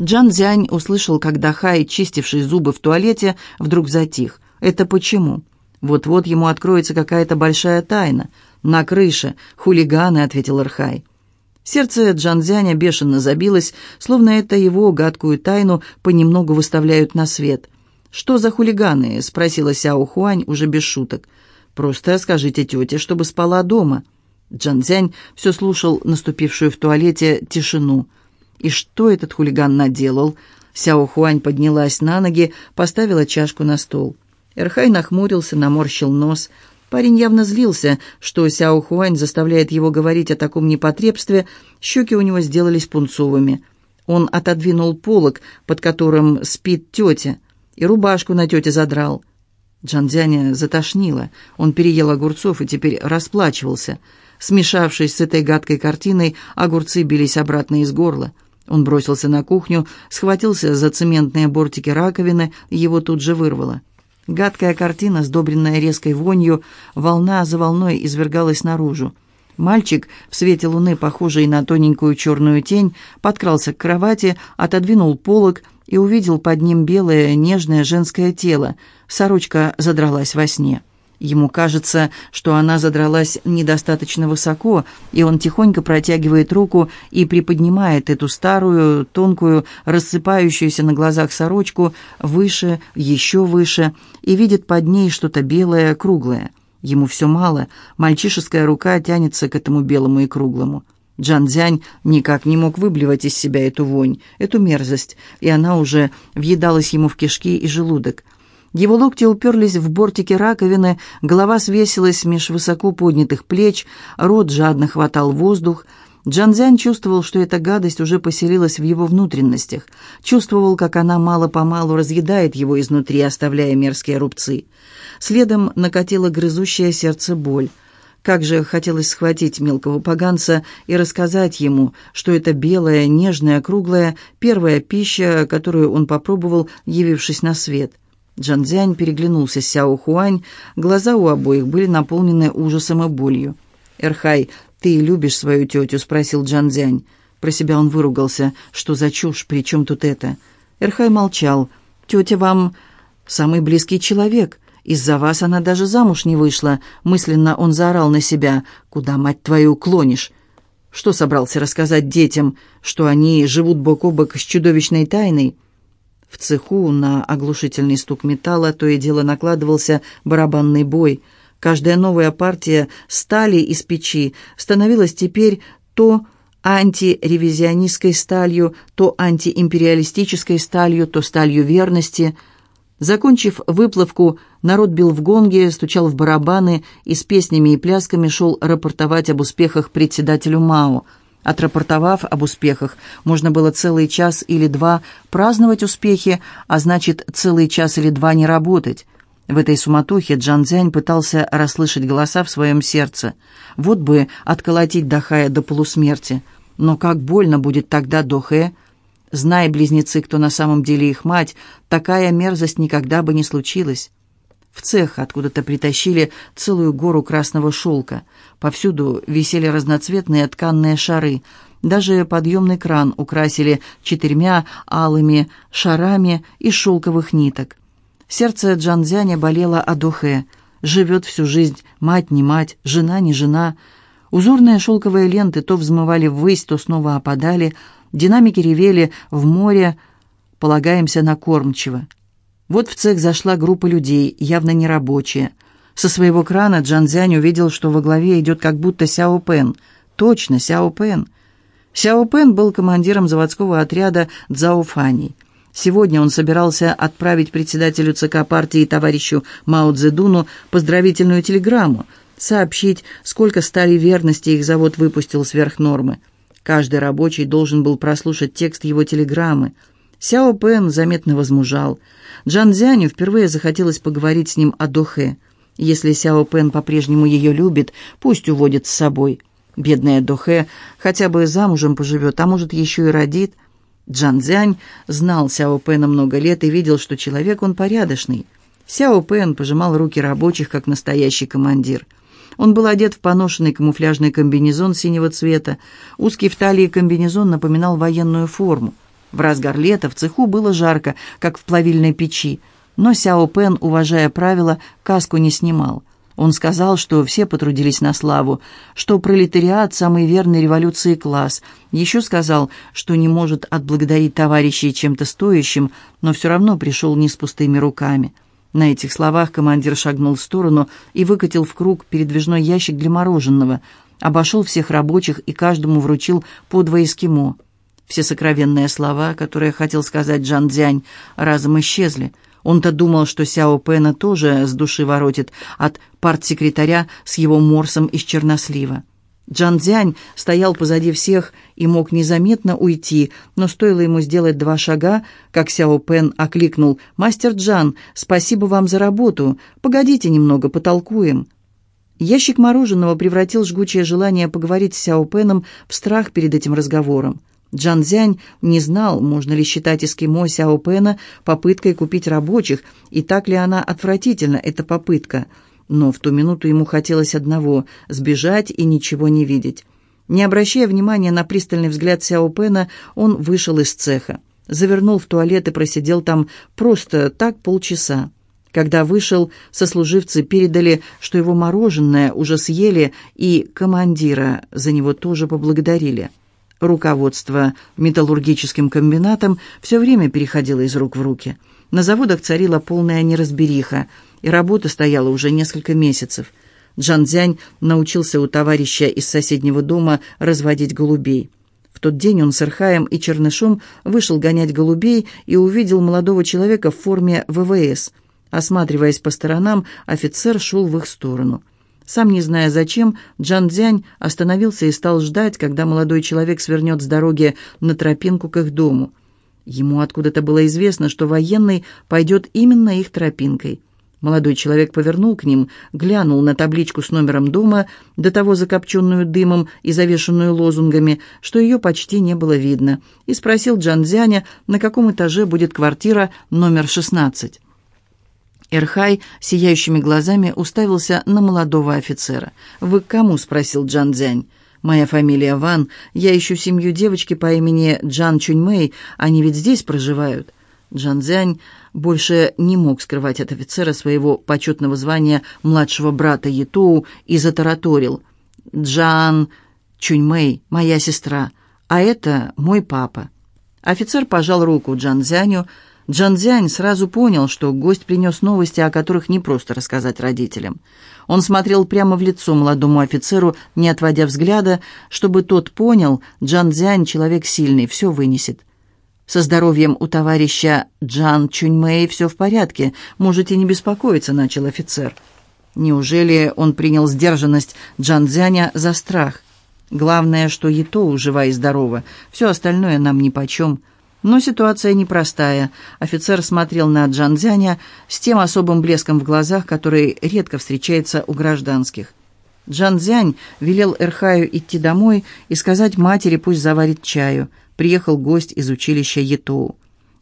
Джан Зянь услышал, как Дахай, чистивший зубы в туалете, вдруг затих. Это почему? Вот-вот ему откроется какая-то большая тайна. «На крыше. Хулиганы», — ответил Архай. Сердце Джанзяня бешено забилось, словно это его гадкую тайну понемногу выставляют на свет. «Что за хулиганы?» — спросила Сяо Хуань уже без шуток. «Просто скажите тете, чтобы спала дома». Джанзянь все слушал наступившую в туалете тишину. «И что этот хулиган наделал?» Сяо Хуань поднялась на ноги, поставила чашку на стол. Эрхай нахмурился, наморщил нос. Парень явно злился, что Сяо Хуань заставляет его говорить о таком непотребстве. Щеки у него сделались пунцовыми. Он отодвинул полог, под которым спит тетя, и рубашку на тете задрал. Джанзяня затошнило. Он переел огурцов и теперь расплачивался. Смешавшись с этой гадкой картиной, огурцы бились обратно из горла. Он бросился на кухню, схватился за цементные бортики раковины, его тут же вырвало. Гадкая картина, сдобренная резкой вонью, волна за волной извергалась наружу. Мальчик, в свете луны, похожий на тоненькую черную тень, подкрался к кровати, отодвинул полог и увидел под ним белое, нежное женское тело. Сорочка задралась во сне. Ему кажется, что она задралась недостаточно высоко, и он тихонько протягивает руку и приподнимает эту старую, тонкую, рассыпающуюся на глазах сорочку выше, еще выше, и видит под ней что-то белое, круглое. Ему все мало, мальчишеская рука тянется к этому белому и круглому. Джан Дзянь никак не мог выблевать из себя эту вонь, эту мерзость, и она уже въедалась ему в кишки и желудок – его локти уперлись в бортики раковины, голова свесилась меж высоко поднятых плеч, рот жадно хватал воздух. Джанзян чувствовал, что эта гадость уже поселилась в его внутренностях, чувствовал, как она мало-помалу разъедает его изнутри, оставляя мерзкие рубцы. Следом накатила грызущее сердце боль. Как же хотелось схватить мелкого поганца и рассказать ему, что это белая, нежная, круглая, первая пища, которую он попробовал, явившись на свет — Джанзянь переглянулся с Сяо Хуань, глаза у обоих были наполнены ужасом и болью. «Эрхай, ты любишь свою тетю?» — спросил Джанзянь. Про себя он выругался. «Что за чушь? При чем тут это?» Эрхай молчал. «Тетя вам самый близкий человек. Из-за вас она даже замуж не вышла». Мысленно он заорал на себя. «Куда, мать твою, клонишь?» Что собрался рассказать детям? Что они живут бок о бок с чудовищной тайной?» В цеху на оглушительный стук металла то и дело накладывался барабанный бой. Каждая новая партия стали из печи становилась теперь то антиревизионистской сталью, то антиимпериалистической сталью, то сталью верности. Закончив выплавку, народ бил в гонги, стучал в барабаны и с песнями и плясками шел рапортовать об успехах председателю Мао – Отрапортовав об успехах, можно было целый час или два праздновать успехи, а значит, целый час или два не работать. В этой суматохе Джан Цзянь пытался расслышать голоса в своем сердце. Вот бы отколотить Дахая до полусмерти. Но как больно будет тогда Дохэ? Зная близнецы, кто на самом деле их мать, такая мерзость никогда бы не случилась. В цех откуда-то притащили целую гору красного шелка. Повсюду висели разноцветные тканные шары. Даже подъемный кран украсили четырьмя алыми шарами из шелковых ниток. Сердце Джанзяня болело о Дохе. Живет всю жизнь, мать не мать, жена не жена. Узорные шелковые ленты то взмывали ввысь, то снова опадали. Динамики ревели в море. Полагаемся на кормчиво. Вот в цех зашла группа людей, явно не рабочие. Со своего крана Джан Цзянь увидел, что во главе идет как будто Сяо Пен. Точно, Сяо Пен. Сяо Пен был командиром заводского отряда Цзао Фаней. Сегодня он собирался отправить председателю ЦК партии товарищу Мао Цзэдуну поздравительную телеграмму, сообщить, сколько стали верности их завод выпустил сверх нормы. Каждый рабочий должен был прослушать текст его телеграммы. Сяо Пен заметно возмужал – Джан Дзяню впервые захотелось поговорить с ним о Дохе. Если Сяо Пен по-прежнему ее любит, пусть уводит с собой. Бедная Дохе хотя бы замужем поживет, а может, еще и родит. Джан Цзянь знал Сяо Пена много лет и видел, что человек он порядочный. Сяо Пен пожимал руки рабочих, как настоящий командир. Он был одет в поношенный камуфляжный комбинезон синего цвета. Узкий в талии комбинезон напоминал военную форму. В разгар лета в цеху было жарко, как в плавильной печи, но Сяо Пен, уважая правила, каску не снимал. Он сказал, что все потрудились на славу, что пролетариат – самый верный революции класс. Еще сказал, что не может отблагодарить товарищей чем-то стоящим, но все равно пришел не с пустыми руками. На этих словах командир шагнул в сторону и выкатил в круг передвижной ящик для мороженого, обошел всех рабочих и каждому вручил по два эскимо. Все сокровенные слова, которые хотел сказать Джан Дзянь, разом исчезли – он-то думал, что Сяо Пэна тоже с души воротит от партсекретаря с его морсом из чернослива. Джан Цзянь стоял позади всех и мог незаметно уйти, но стоило ему сделать два шага, как Сяо Пен окликнул «Мастер Джан, спасибо вам за работу. Погодите немного, потолкуем». Ящик мороженого превратил жгучее желание поговорить с Сяо Пеном в страх перед этим разговором. Джан Зянь не знал, можно ли считать эскимо Сяо Пэна попыткой купить рабочих, и так ли она отвратительна, эта попытка. Но в ту минуту ему хотелось одного – сбежать и ничего не видеть. Не обращая внимания на пристальный взгляд Сяо Пэна, он вышел из цеха. Завернул в туалет и просидел там просто так полчаса. Когда вышел, сослуживцы передали, что его мороженое уже съели, и командира за него тоже поблагодарили. Руководство металлургическим комбинатом все время переходило из рук в руки. На заводах царила полная неразбериха, и работа стояла уже несколько месяцев. Джан Цзянь научился у товарища из соседнего дома разводить голубей. В тот день он с Ирхаем и Чернышом вышел гонять голубей и увидел молодого человека в форме ВВС. Осматриваясь по сторонам, офицер шел в их сторону – сам не зная зачем, Джан Дзянь остановился и стал ждать, когда молодой человек свернет с дороги на тропинку к их дому. Ему откуда-то было известно, что военный пойдет именно их тропинкой. Молодой человек повернул к ним, глянул на табличку с номером дома, до того закопченную дымом и завешенную лозунгами, что ее почти не было видно, и спросил Джан Дзяня, на каком этаже будет квартира номер 16. Эрхай сияющими глазами уставился на молодого офицера. «Вы к кому?» — спросил Джан Цзянь. «Моя фамилия Ван. Я ищу семью девочки по имени Джан Чуньмэй. Они ведь здесь проживают». Джан Цзянь больше не мог скрывать от офицера своего почетного звания младшего брата Етоу и затараторил. «Джан Чуньмэй, моя сестра, а это мой папа». Офицер пожал руку Джан Цзяню, Джанзянь сразу понял, что гость принес новости, о которых не просто рассказать родителям. Он смотрел прямо в лицо молодому офицеру, не отводя взгляда, чтобы тот понял, Джанзянь человек сильный, все вынесет. «Со здоровьем у товарища Джан Чуньмэй все в порядке, можете не беспокоиться», — начал офицер. Неужели он принял сдержанность Джанзяня за страх? Главное, что Ето жива и здорова, все остальное нам нипочем. Но ситуация непростая. Офицер смотрел на Джанзяня с тем особым блеском в глазах, который редко встречается у гражданских. Джанзянь велел Эрхаю идти домой и сказать матери, пусть заварит чаю. Приехал гость из училища Етоу.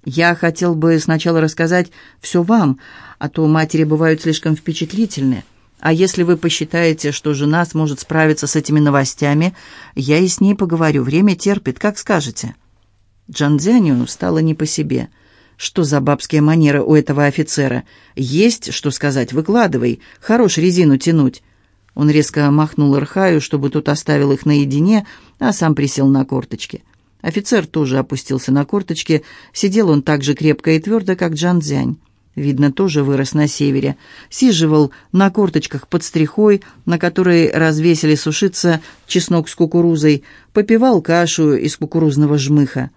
«Я хотел бы сначала рассказать все вам, а то матери бывают слишком впечатлительны. А если вы посчитаете, что жена сможет справиться с этими новостями, я и с ней поговорю. Время терпит, как скажете». Джанзяню стало не по себе. Что за бабские манеры у этого офицера? Есть, что сказать, выкладывай. Хорош резину тянуть. Он резко махнул Ирхаю, чтобы тот оставил их наедине, а сам присел на корточки. Офицер тоже опустился на корточки. Сидел он так же крепко и твердо, как Джан Цзянь. Видно, тоже вырос на севере. Сиживал на корточках под стрихой, на которой развесили сушиться чеснок с кукурузой, попивал кашу из кукурузного жмыха.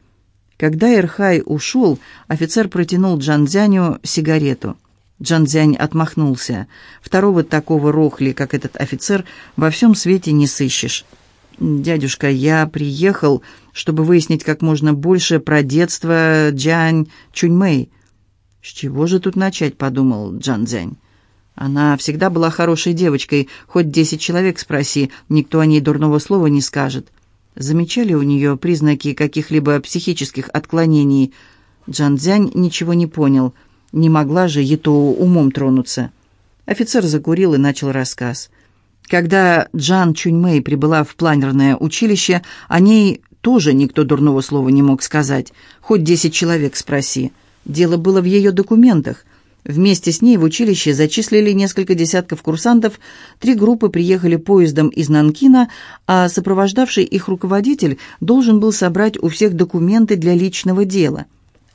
Когда Эрхай ушел, офицер протянул Джанзяню сигарету. Джанзянь отмахнулся. Второго такого рохли, как этот офицер, во всем свете не сыщешь. «Дядюшка, я приехал, чтобы выяснить как можно больше про детство Джань Чуньмэй». «С чего же тут начать?» — подумал Джанзянь. Она всегда была хорошей девочкой, хоть десять человек спроси, никто о ней дурного слова не скажет. Замечали у нее признаки каких-либо психических отклонений? Джан Цзянь ничего не понял. Не могла же Етоу умом тронуться. Офицер закурил и начал рассказ. Когда Джан Чуньмэй прибыла в планерное училище, о ней тоже никто дурного слова не мог сказать. Хоть десять человек спроси. Дело было в ее документах. Вместе с ней в училище зачислили несколько десятков курсантов, три группы приехали поездом из Нанкина, а сопровождавший их руководитель должен был собрать у всех документы для личного дела.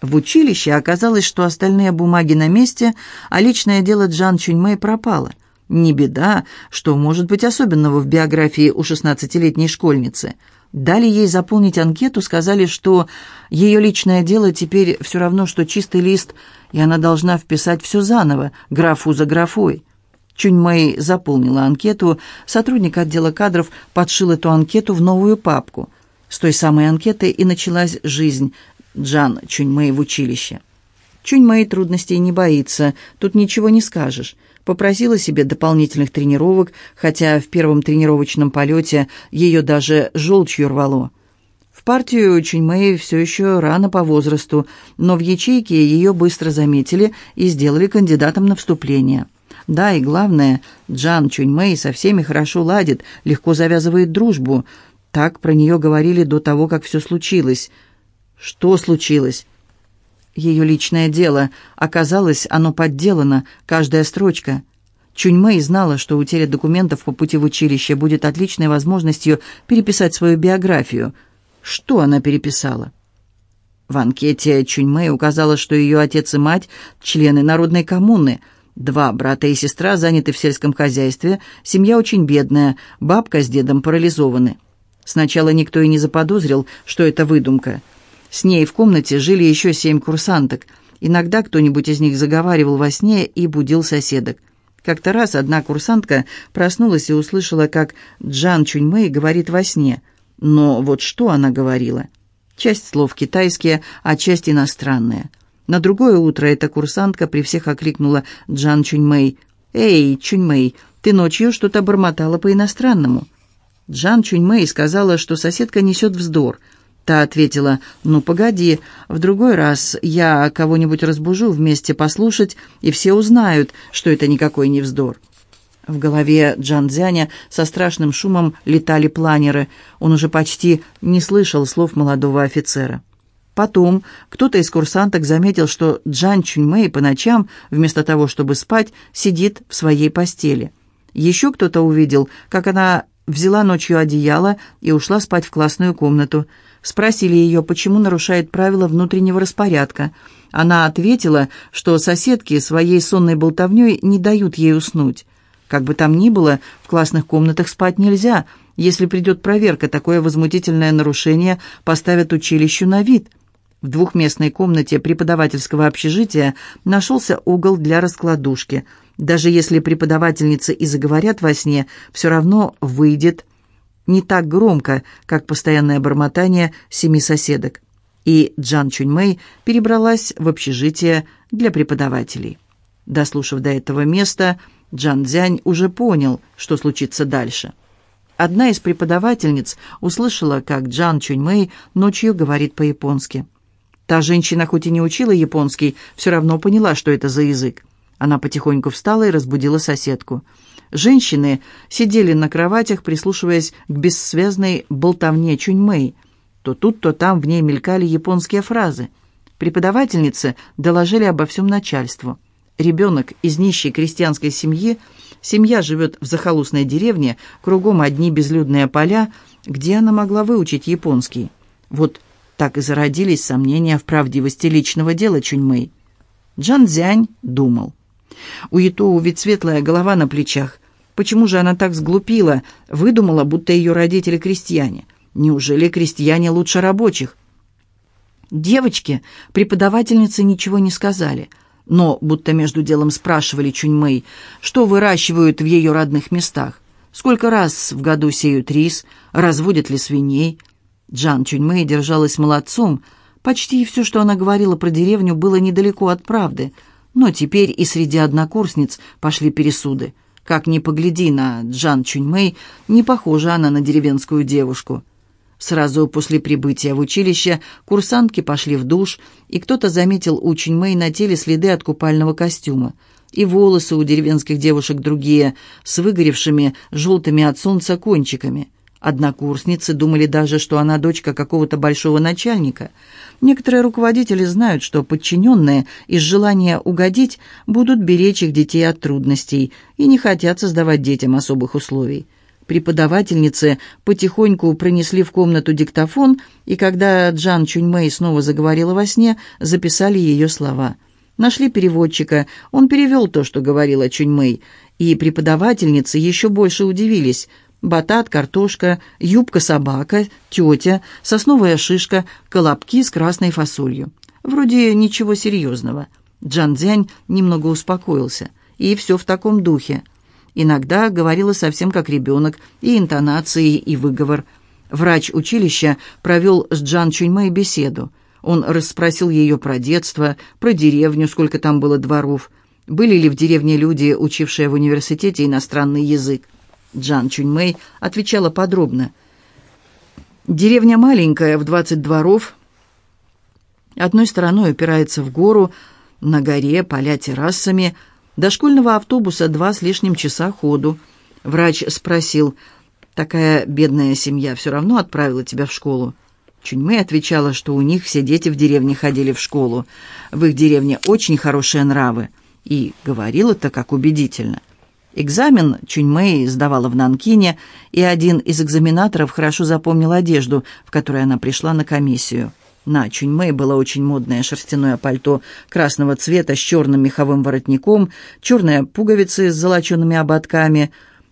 В училище оказалось, что остальные бумаги на месте, а личное дело Джан Чуньмэй пропало. Не беда, что может быть особенного в биографии у 16-летней школьницы – Дали ей заполнить анкету, сказали, что ее личное дело теперь все равно, что чистый лист, и она должна вписать все заново, графу за графой. Чунь заполнила анкету, сотрудник отдела кадров подшил эту анкету в новую папку. С той самой анкеты и началась жизнь Джан Чунь в училище. Чунь трудностей не боится, тут ничего не скажешь попросила себе дополнительных тренировок, хотя в первом тренировочном полете ее даже желчью рвало. В партию Чуньмэй все еще рано по возрасту, но в ячейке ее быстро заметили и сделали кандидатом на вступление. Да, и главное, Джан Чуньмэй со всеми хорошо ладит, легко завязывает дружбу. Так про нее говорили до того, как все случилось. Что случилось? Ее личное дело. Оказалось, оно подделано, каждая строчка. Чуньмэй знала, что утеря документов по пути в училище будет отличной возможностью переписать свою биографию. Что она переписала? В анкете Чуньмэй указала, что ее отец и мать – члены народной коммуны. Два брата и сестра заняты в сельском хозяйстве, семья очень бедная, бабка с дедом парализованы. Сначала никто и не заподозрил, что это выдумка – с ней в комнате жили еще семь курсанток. Иногда кто-нибудь из них заговаривал во сне и будил соседок. Как-то раз одна курсантка проснулась и услышала, как Джан Чуньмэй говорит во сне. Но вот что она говорила? Часть слов китайские, а часть иностранные. На другое утро эта курсантка при всех окликнула Джан Чуньмэй. «Эй, Чуньмэй, ты ночью что-то бормотала по-иностранному». Джан Чуньмэй сказала, что соседка несет вздор – Та ответила, «Ну, погоди, в другой раз я кого-нибудь разбужу вместе послушать, и все узнают, что это никакой не вздор». В голове Джан Дзяня со страшным шумом летали планеры. Он уже почти не слышал слов молодого офицера. Потом кто-то из курсанток заметил, что Джан Чуньмэй по ночам, вместо того, чтобы спать, сидит в своей постели. Еще кто-то увидел, как она взяла ночью одеяло и ушла спать в классную комнату. Спросили ее, почему нарушает правила внутреннего распорядка. Она ответила, что соседки своей сонной болтовней не дают ей уснуть. Как бы там ни было, в классных комнатах спать нельзя. Если придет проверка, такое возмутительное нарушение поставят училищу на вид. В двухместной комнате преподавательского общежития нашелся угол для раскладушки. Даже если преподавательницы и заговорят во сне, все равно выйдет не так громко, как постоянное бормотание семи соседок. И Джан Чуньмэй перебралась в общежитие для преподавателей. Дослушав до этого места, Джан Дзянь уже понял, что случится дальше. Одна из преподавательниц услышала, как Джан Чуньмэй ночью говорит по-японски. Та женщина, хоть и не учила японский, все равно поняла, что это за язык. Она потихоньку встала и разбудила соседку – Женщины сидели на кроватях, прислушиваясь к бессвязной болтовне Чуньмэй. То тут, то там в ней мелькали японские фразы. Преподавательницы доложили обо всем начальству. Ребенок из нищей крестьянской семьи, семья живет в захолустной деревне, кругом одни безлюдные поля, где она могла выучить японский. Вот так и зародились сомнения в правдивости личного дела Чуньмэй. Джан Цзянь думал. У Итоу ведь светлая голова на плечах. Почему же она так сглупила, выдумала, будто ее родители крестьяне? Неужели крестьяне лучше рабочих? Девочки, преподавательницы ничего не сказали, но будто между делом спрашивали Чуньмэй, что выращивают в ее родных местах, сколько раз в году сеют рис, разводят ли свиней. Джан Чуньмэй держалась молодцом, почти все, что она говорила про деревню, было недалеко от правды, но теперь и среди однокурсниц пошли пересуды. Как ни погляди на Джан Чуньмэй, не похожа она на деревенскую девушку. Сразу после прибытия в училище курсантки пошли в душ, и кто-то заметил у Чуньмэй на теле следы от купального костюма. И волосы у деревенских девушек другие, с выгоревшими, желтыми от солнца кончиками. Однокурсницы думали даже, что она дочка какого-то большого начальника. Некоторые руководители знают, что подчиненные из желания угодить будут беречь их детей от трудностей и не хотят создавать детям особых условий. Преподавательницы потихоньку пронесли в комнату диктофон, и когда Джан Чуньмэй снова заговорила во сне, записали ее слова. Нашли переводчика, он перевел то, что говорила Чуньмэй, и преподавательницы еще больше удивились – батат, картошка, юбка-собака, тетя, сосновая шишка, колобки с красной фасолью. Вроде ничего серьезного. Джан Дзянь немного успокоился. И все в таком духе. Иногда говорила совсем как ребенок, и интонации, и выговор. Врач училища провел с Джан Чуньмэй беседу. Он расспросил ее про детство, про деревню, сколько там было дворов. Были ли в деревне люди, учившие в университете иностранный язык? Джан Чуньмэй отвечала подробно. «Деревня маленькая, в двадцать дворов. Одной стороной упирается в гору, на горе поля террасами. До школьного автобуса два с лишним часа ходу. Врач спросил, «Такая бедная семья все равно отправила тебя в школу?» Чуньмэй отвечала, что у них все дети в деревне ходили в школу. В их деревне очень хорошие нравы. И говорила-то как убедительно. Экзамен Чуньмэй сдавала в Нанкине, и один из экзаменаторов хорошо запомнил одежду, в которой она пришла на комиссию. На Чуньмэй было очень модное шерстяное пальто красного цвета с черным меховым воротником, черные пуговицы с золочеными ободками.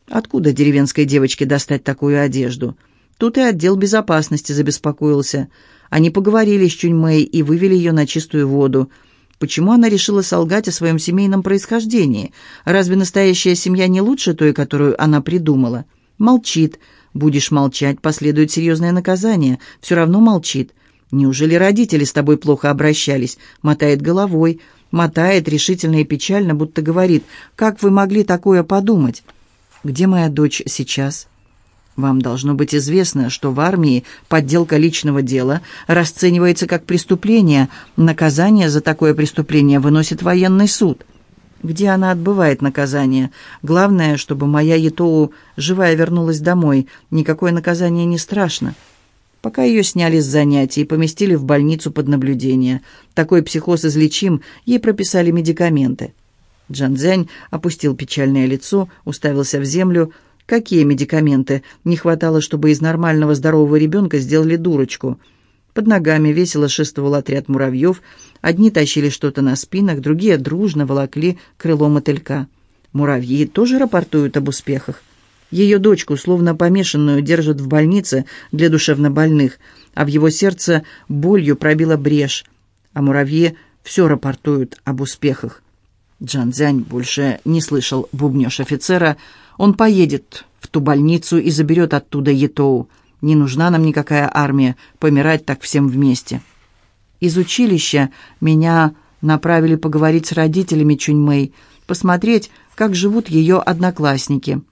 Откуда деревенской девочке достать такую одежду? Тут и отдел безопасности забеспокоился. Они поговорили с Чуньмэй и вывели ее на чистую воду – Почему она решила солгать о своем семейном происхождении? Разве настоящая семья не лучше той, которую она придумала? Молчит. Будешь молчать, последует серьезное наказание. Все равно молчит. Неужели родители с тобой плохо обращались? Мотает головой. Мотает решительно и печально, будто говорит, «Как вы могли такое подумать?» «Где моя дочь сейчас?» Вам должно быть известно, что в армии подделка личного дела расценивается как преступление. Наказание за такое преступление выносит военный суд. Где она отбывает наказание? Главное, чтобы моя Етоу живая вернулась домой. Никакое наказание не страшно. Пока ее сняли с занятий и поместили в больницу под наблюдение. Такой психоз излечим, ей прописали медикаменты. Джан опустил печальное лицо, уставился в землю, Какие медикаменты? Не хватало, чтобы из нормального здорового ребенка сделали дурочку. Под ногами весело шествовал отряд муравьев. Одни тащили что-то на спинах, другие дружно волокли крыло мотылька. Муравьи тоже рапортуют об успехах. Ее дочку, словно помешанную, держат в больнице для душевнобольных, а в его сердце болью пробила брешь. А муравьи все рапортуют об успехах. Джан Цзянь больше не слышал бубнёж офицера, он поедет в ту больницу и заберет оттуда Етоу. Не нужна нам никакая армия, помирать так всем вместе. Из училища меня направили поговорить с родителями Чуньмэй, посмотреть, как живут ее одноклассники.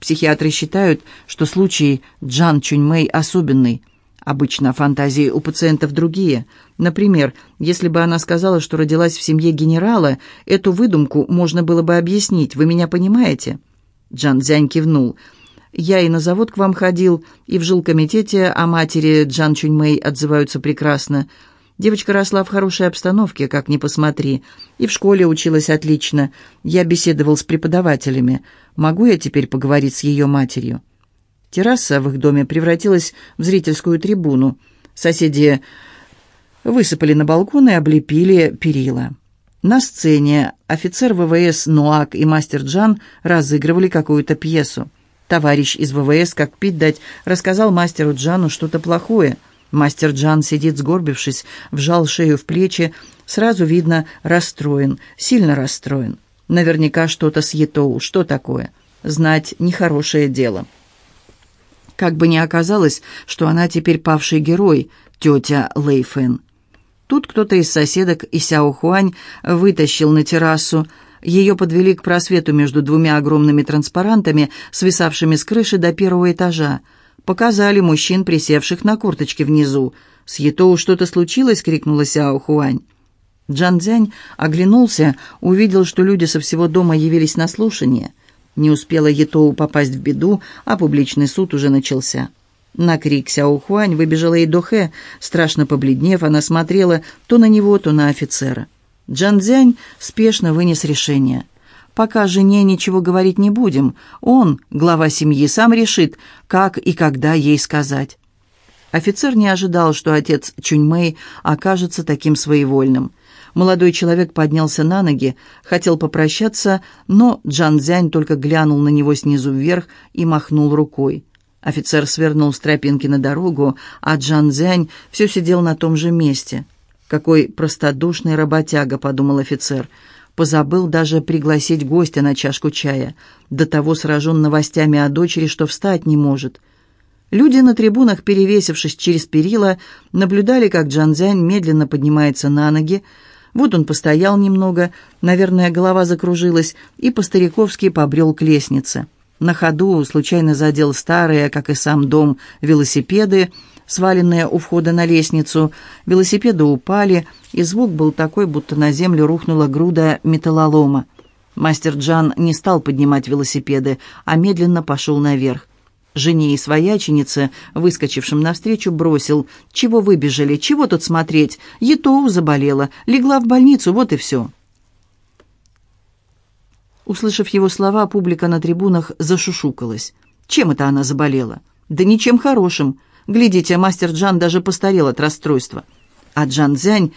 Психиатры считают, что случай Джан Чуньмэй особенный. Обычно фантазии у пациентов другие. Например, если бы она сказала, что родилась в семье генерала, эту выдумку можно было бы объяснить. Вы меня понимаете?» Джан Цзянь кивнул. «Я и на завод к вам ходил, и в жилкомитете о матери Джан Чуньмэй отзываются прекрасно. Девочка росла в хорошей обстановке, как ни посмотри, и в школе училась отлично. Я беседовал с преподавателями. Могу я теперь поговорить с ее матерью?» Терраса в их доме превратилась в зрительскую трибуну. Соседи высыпали на балкон и облепили перила. На сцене офицер ВВС Нуак и мастер Джан разыгрывали какую-то пьесу. Товарищ из ВВС, как пить дать, рассказал мастеру Джану что-то плохое. Мастер Джан сидит сгорбившись, вжал шею в плечи. Сразу видно, расстроен, сильно расстроен. Наверняка что-то с Етоу. Что такое? Знать нехорошее дело. Как бы ни оказалось, что она теперь павший герой, тетя Лэйфэн. Тут кто-то из соседок и Сяо Хуань вытащил на террасу. Ее подвели к просвету между двумя огромными транспарантами, свисавшими с крыши до первого этажа. Показали мужчин, присевших на курточке внизу. «С Етоу что-то случилось?» — крикнула Сяо Хуань. Джан Цзянь оглянулся, увидел, что люди со всего дома явились на слушание. Не успела Етоу попасть в беду, а публичный суд уже начался. На крик Сяо Хуань выбежала и Дохе. Страшно побледнев, она смотрела то на него, то на офицера. Джан Цзянь спешно вынес решение. «Пока жене ничего говорить не будем. Он, глава семьи, сам решит, как и когда ей сказать». Офицер не ожидал, что отец Чуньмэй окажется таким своевольным. Молодой человек поднялся на ноги, хотел попрощаться, но Джан Цзянь только глянул на него снизу вверх и махнул рукой. Офицер свернул с тропинки на дорогу, а Джан Цзянь все сидел на том же месте. «Какой простодушный работяга», — подумал офицер. Позабыл даже пригласить гостя на чашку чая. До того сражен новостями о дочери, что встать не может. Люди на трибунах, перевесившись через перила, наблюдали, как Джан Цзянь медленно поднимается на ноги. Вот он постоял немного, наверное, голова закружилась, и по-стариковски побрел к лестнице. На ходу случайно задел старые, как и сам дом, велосипеды, сваленные у входа на лестницу. Велосипеды упали, и звук был такой, будто на землю рухнула груда металлолома. Мастер Джан не стал поднимать велосипеды, а медленно пошел наверх. Жене и свояченице, выскочившим навстречу, бросил. «Чего выбежали? Чего тут смотреть? Етоу заболела, легла в больницу, вот и все». Услышав его слова, публика на трибунах зашушукалась. Чем это она заболела? Да ничем хорошим. Глядите, мастер Джан даже постарел от расстройства. А Джан Цзянь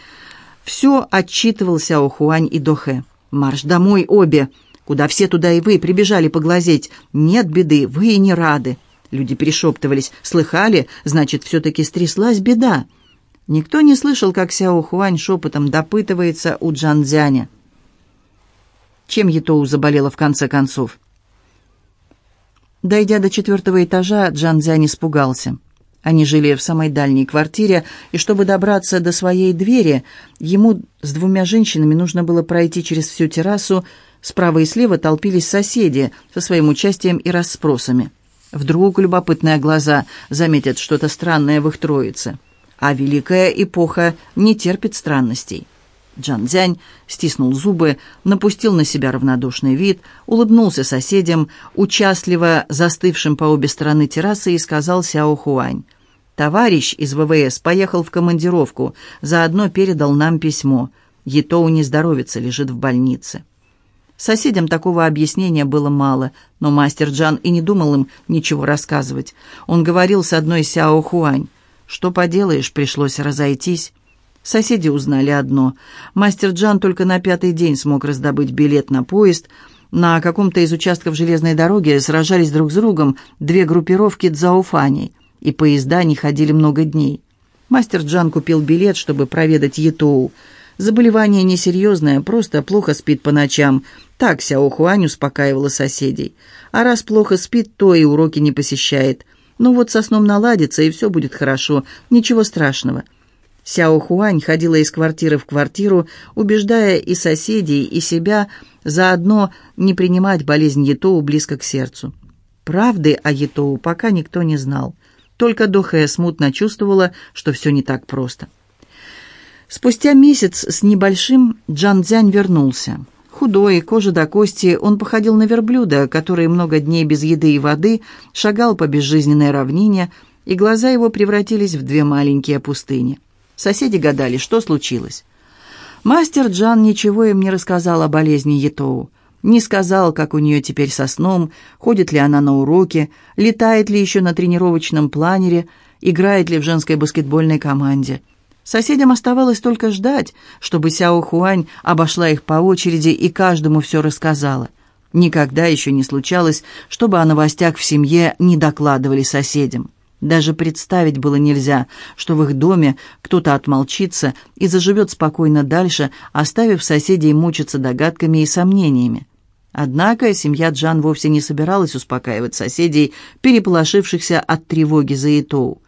все отчитывался о Хуань и Дохе. «Марш домой, обе! Куда все туда и вы прибежали поглазеть? Нет беды, вы и не рады!» Люди перешептывались. «Слыхали? Значит, все-таки стряслась беда!» Никто не слышал, как Сяо Хуань шепотом допытывается у Джан Цзяня. Чем Етоу заболела в конце концов? Дойдя до четвертого этажа, Джан Цзянь испугался. Они жили в самой дальней квартире, и чтобы добраться до своей двери, ему с двумя женщинами нужно было пройти через всю террасу. Справа и слева толпились соседи со своим участием и расспросами. Вдруг любопытные глаза заметят что-то странное в их троице. А великая эпоха не терпит странностей. Джан Цзянь стиснул зубы, напустил на себя равнодушный вид, улыбнулся соседям, участливо застывшим по обе стороны террасы, и сказал Сяо Хуань. «Товарищ из ВВС поехал в командировку, заодно передал нам письмо. Етоу не здоровится, лежит в больнице». Соседям такого объяснения было мало, но мастер Джан и не думал им ничего рассказывать. Он говорил с одной Сяо Хуань. «Что поделаешь, пришлось разойтись». Соседи узнали одно. Мастер Джан только на пятый день смог раздобыть билет на поезд. На каком-то из участков железной дороги сражались друг с другом две группировки дзауфаней, и поезда не ходили много дней. Мастер Джан купил билет, чтобы проведать Етоу. Заболевание несерьезное, просто плохо спит по ночам. Так Сяо Хуань успокаивала соседей. А раз плохо спит, то и уроки не посещает. Ну вот со сном наладится, и все будет хорошо, ничего страшного. Сяо Хуань ходила из квартиры в квартиру, убеждая и соседей, и себя заодно не принимать болезнь Етоу близко к сердцу. Правды о Етоу пока никто не знал. Только Дохэ смутно чувствовала, что все не так просто. Спустя месяц с небольшим Джан Цзянь вернулся. Худой, кожа до кости, он походил на верблюда, который много дней без еды и воды шагал по безжизненной равнине, и глаза его превратились в две маленькие пустыни. Соседи гадали, что случилось. Мастер Джан ничего им не рассказал о болезни Етоу. Не сказал, как у нее теперь со сном, ходит ли она на уроки, летает ли еще на тренировочном планере, играет ли в женской баскетбольной команде. Соседям оставалось только ждать, чтобы Сяо Хуань обошла их по очереди и каждому все рассказала. Никогда еще не случалось, чтобы о новостях в семье не докладывали соседям. Даже представить было нельзя, что в их доме кто-то отмолчится и заживет спокойно дальше, оставив соседей мучиться догадками и сомнениями. Однако семья Джан вовсе не собиралась успокаивать соседей, переполошившихся от тревоги за Итоу.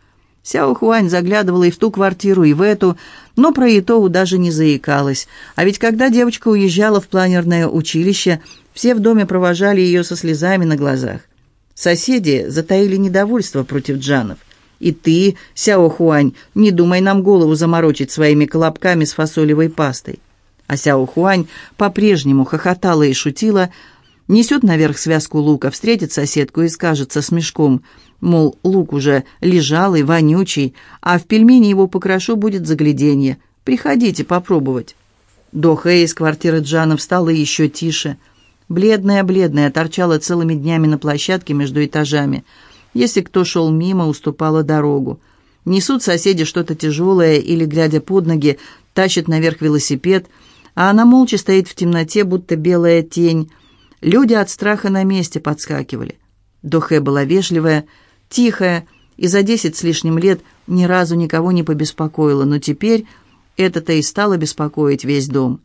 Сяо Хуань заглядывала и в ту квартиру, и в эту, но про Итоу даже не заикалась. А ведь когда девочка уезжала в планерное училище, все в доме провожали ее со слезами на глазах. Соседи затаили недовольство против джанов. И ты, Сяо Хуань, не думай нам голову заморочить своими колобками с фасолевой пастой. А Сяо Хуань по-прежнему хохотала и шутила, Несет наверх связку лука, встретит соседку и скажет со смешком, мол, лук уже лежалый, вонючий, а в пельмени его покрошу будет загляденье. Приходите попробовать. Доха из квартиры Джанов стала еще тише. Бледная-бледная торчала целыми днями на площадке между этажами. Если кто шел мимо, уступала дорогу. Несут соседи что-то тяжелое или, глядя под ноги, тащат наверх велосипед, а она молча стоит в темноте, будто белая тень. Люди от страха на месте подскакивали. Дохе была вежливая, тихая, и за десять с лишним лет ни разу никого не побеспокоила, но теперь это-то и стало беспокоить весь дом.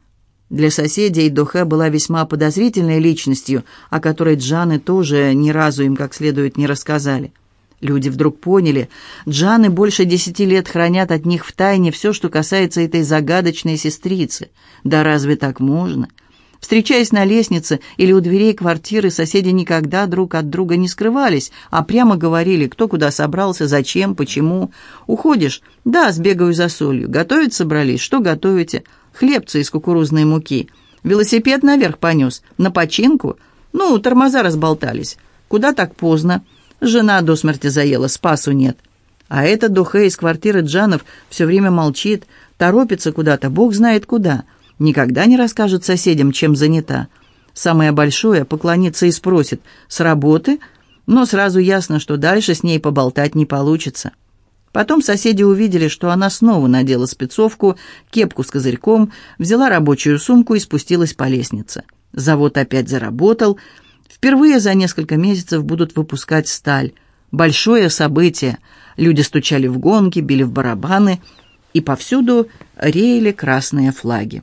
Для соседей Дохе была весьма подозрительной личностью, о которой Джаны тоже ни разу им как следует не рассказали. Люди вдруг поняли, Джаны больше десяти лет хранят от них в тайне все, что касается этой загадочной сестрицы. Да разве так можно? Встречаясь на лестнице или у дверей квартиры, соседи никогда друг от друга не скрывались, а прямо говорили, кто куда собрался, зачем, почему. «Уходишь?» «Да, сбегаю за солью». «Готовить собрались?» «Что готовите?» «Хлебцы из кукурузной муки». «Велосипед наверх понес?» «На починку?» «Ну, тормоза разболтались». «Куда так поздно?» «Жена до смерти заела, спасу нет». А эта Духе из квартиры Джанов все время молчит, торопится куда-то, бог знает куда – никогда не расскажет соседям, чем занята. Самое большое поклонится и спросит «С работы?», но сразу ясно, что дальше с ней поболтать не получится. Потом соседи увидели, что она снова надела спецовку, кепку с козырьком, взяла рабочую сумку и спустилась по лестнице. Завод опять заработал. Впервые за несколько месяцев будут выпускать сталь. Большое событие. Люди стучали в гонки, били в барабаны, и повсюду реяли красные флаги.